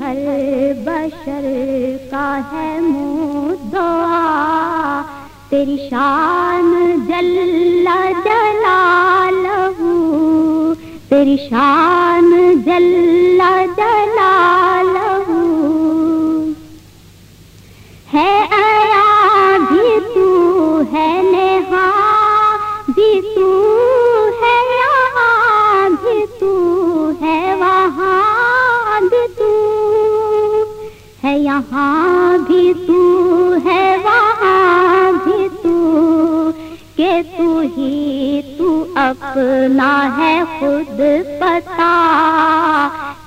ہر بشر کا ہے دعا تیری شان جل جلالہ تیری شان جل یہاں بھی تو ہے، وہاں بھی تو کہ تو ہی تو اپنا ہے خود پتا۔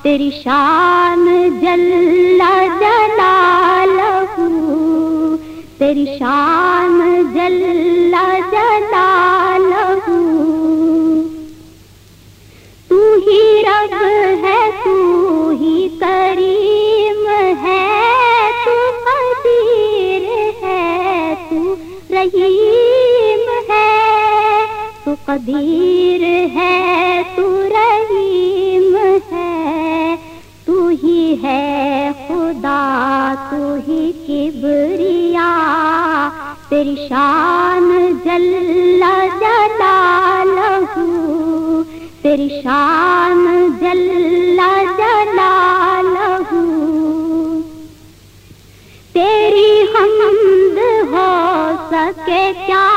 تیری شان جل جلال تیری شان رحیم ہے، تو قدیر ہے، تو رحیم ہے۔ تو ہی ہے خدا، تو ہی کبریا۔ تیری شان جل جلال تیری شان جل جلال سکے کیا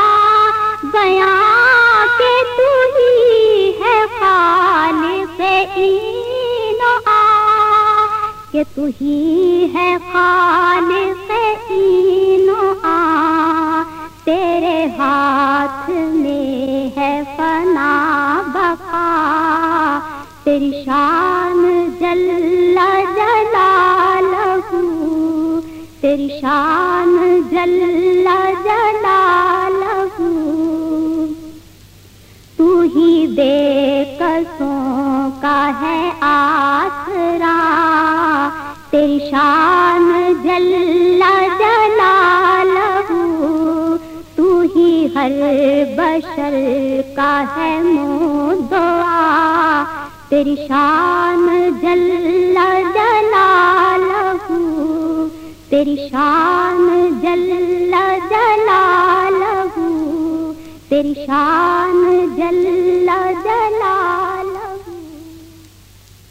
بیاں کہ تو ہی ہے خالق این و آ؟ کہ تو ہی ہے خالق این و آ؟ تیرے ہاتھ میں ہے فنا بقا، تیری شان جل جلال تیری شان جل کا ہے آسرا، تیری شان جل جلال تو ہی ہر بشر کا ہے دعا تیری شان جل جلال تیری شان جل جلال تیری شان جل جلال